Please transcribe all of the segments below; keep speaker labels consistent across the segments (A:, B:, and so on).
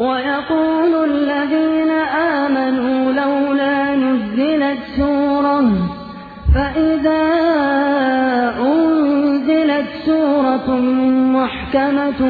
A: ويقول الذين آمنوا لولا نزلت سورة فإذا أنزلت سورة محكمة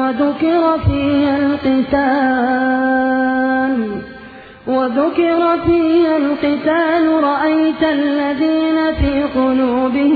A: وذكر فيها القتال وذكر فيها القتال رأيت الذين في قلوبهم